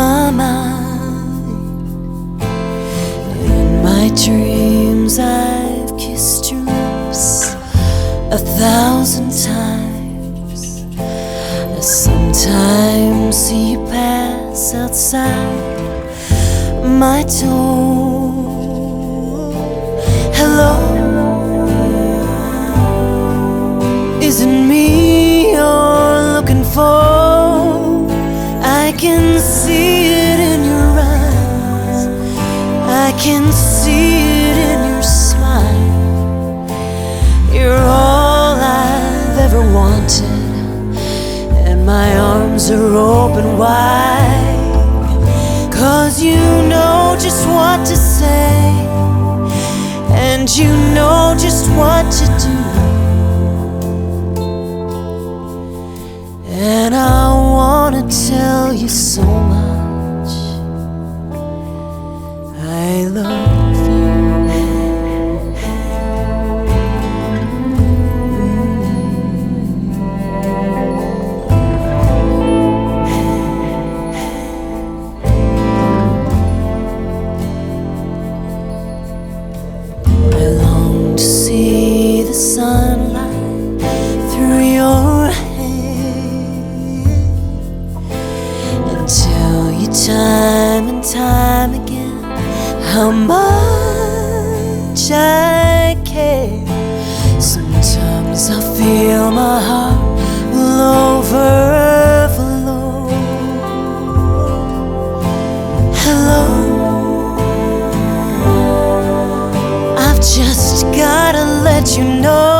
my mind. In my dreams, lips a thousand times. Sometimes see you pass outside my door. Hello. Is it me you're looking for? I can see it in your eyes. I can my arms are open wide. Cause you know just what to say, and you know just what to do. Time and time again how much I care. Sometimes I feel my heart will overflow. Hello. I've just gotta let you know.